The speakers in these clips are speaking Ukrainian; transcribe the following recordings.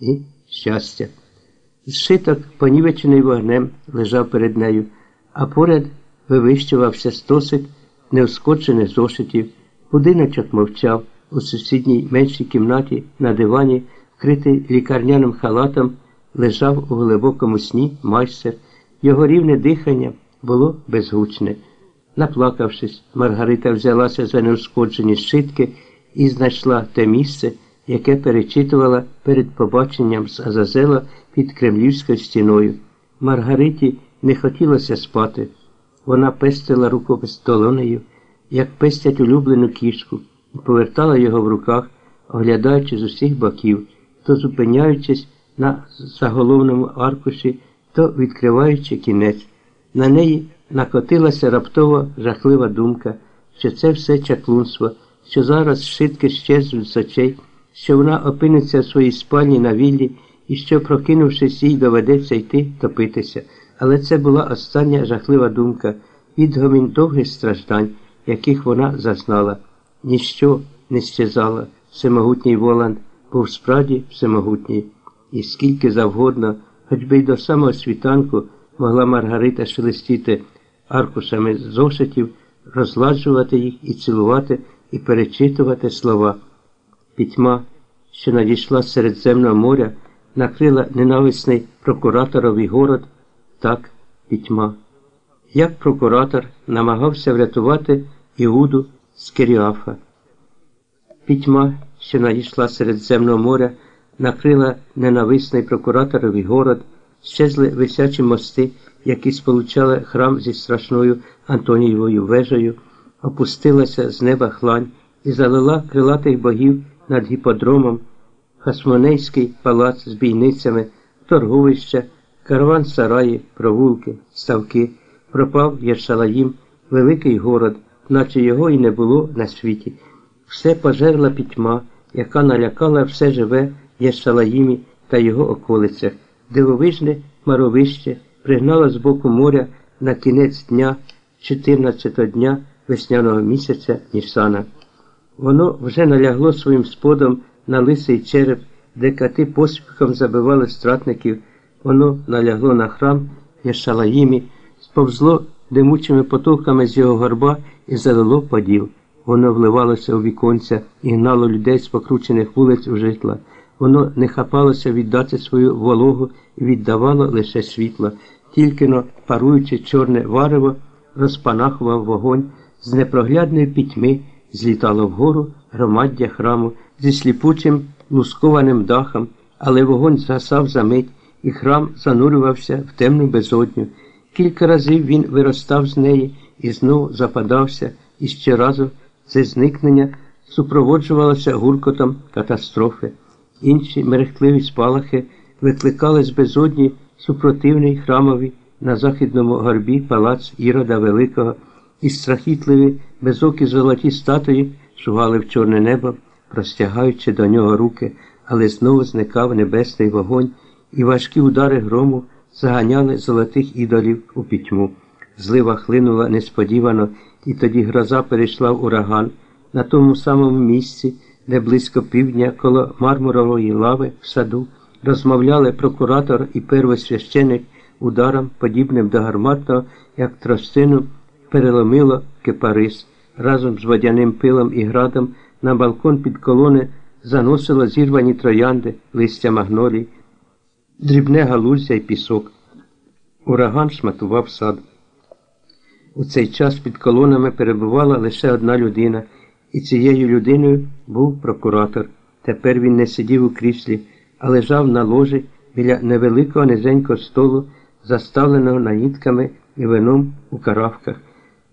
і щастя. Зшиток, понівечений вогнем, лежав перед нею, а поряд вивищувався стосик неоскочених зошитів. Будиночок мовчав у сусідній меншій кімнаті на дивані, вкритий лікарняним халатом, лежав у глибокому сні майстер. Його рівне дихання було безгучне. Наплакавшись, Маргарита взялася за неушкоджені щитки і знайшла те місце, яке перечитувала перед побаченням з Азазела під кремлівською стіною. Маргариті не хотілося спати. Вона пестила рукопис долонею, як пестять улюблену кішку, і повертала його в руках, оглядаючи з усіх боків, то зупиняючись на заголовному аркуші, то відкриваючи кінець. На неї накотилася раптово жахлива думка, що це все чаклунство, що зараз шитки щезнуть з очей, що вона опиниться в своїй спальні на віллі і що, прокинувшись, їй доведеться йти топитися. Але це була остання жахлива думка, відгомін довгих страждань, яких вона зазнала. Ніщо не щезало, всемогутній Воланд був справді всемогутній, і скільки завгодно, хоч би й до самого світанку могла Маргарита шелестіти аркушами зошитів, розладжувати їх і цілувати, і перечитувати слова. Пітьма, що надійшла з Середземного моря, накрила ненависний прокураторовий город, так пітьма. Як прокуратор намагався врятувати Іуду з Киріафа. Пітьма, що надійшла з Середземного моря, накрила ненависний прокураторовий город, щезли висячі мости, які сполучали храм зі страшною Антонієвою вежею, опустилася з неба хлань і залила крилатих богів над гіподромом, Хасмонейський палац з бійницями, торговища, караван сараї, провулки, ставки, пропав Єршалаїм, великий город, наче його і не було на світі. Все пожерла пітьма, яка налякала все живе Єршалаїмі та його околицях, дивовижне маровище пригнало з боку моря на кінець дня, 14-го дня весняного місяця Нісана. Воно вже налягло своїм сподом на лисий череп, де кати поспіхом забивали стратників, воно налягло на храм Єшалаїмі, сповзло димучими потоками з його горба і залило поділ. Воно вливалося у віконця і гнало людей з покручених вулиць у житла. Воно не хапалося віддати свою вологу і віддавало лише світло, тільки но паруючи чорне варево, розпанахував вогонь з непроглядної пітьми, злітало вгору громаддя храму зі сліпучим лускованим дахом, але вогонь згасав за мить, і храм занурювався в темну безодню. Кілька разів він виростав з неї і знову западався, і ще разу це зникнення супроводжувалося гуркотом катастрофи. Інші мерехтливі спалахи викликали з безодні супротивний храмовий на західному горбі палац Ірода Великого, і страхітливі безокі золоті статуї шугали в чорне небо, простягаючи до нього руки, але знову зникав небесний вогонь, і важкі удари грому заганяли золотих ідолів у пітьму. Злива хлинула несподівано, і тоді гроза перейшла в ураган на тому самому місці, де близько півдня коло мармурової лави в саду розмовляли прокуратор і первосвященик ударом, подібним до гарматного, як тростину, переломило кипарис. Разом з водяним пилом і градом на балкон під колони заносило зірвані троянди, листя магнолій, дрібне галузя й пісок. Ураган шматував сад. У цей час під колонами перебувала лише одна людина, і цією людиною був прокуратор. Тепер він не сидів у кріслі, а лежав на ложі біля невеликого низенького столу, заставленого наїдками і вином у каравках.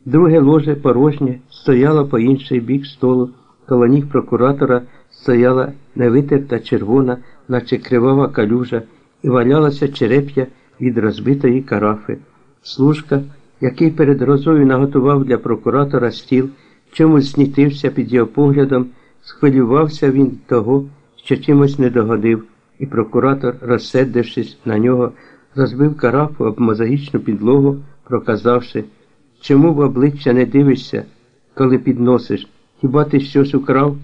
Друге ложе порожнє стояло по інший бік столу, коло ніг прокуратора стояла невитерта червона, наче кривава калюжа, і валялася череп'я від розбитої карафи. Служка, який перед грозою наготував для прокуратора стіл, чомусь знітився під його поглядом, схвилювався він того, що чимось не догодив, і прокуратор, розсердившись на нього, розбив карафу об мозаїчну підлогу, проказавши Чому в обличчя не дивишся, коли підносиш? Хіба ти щось украв?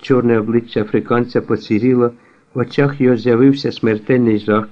Чорне обличчя африканця посіріло, В очах його з'явився смертельний жах.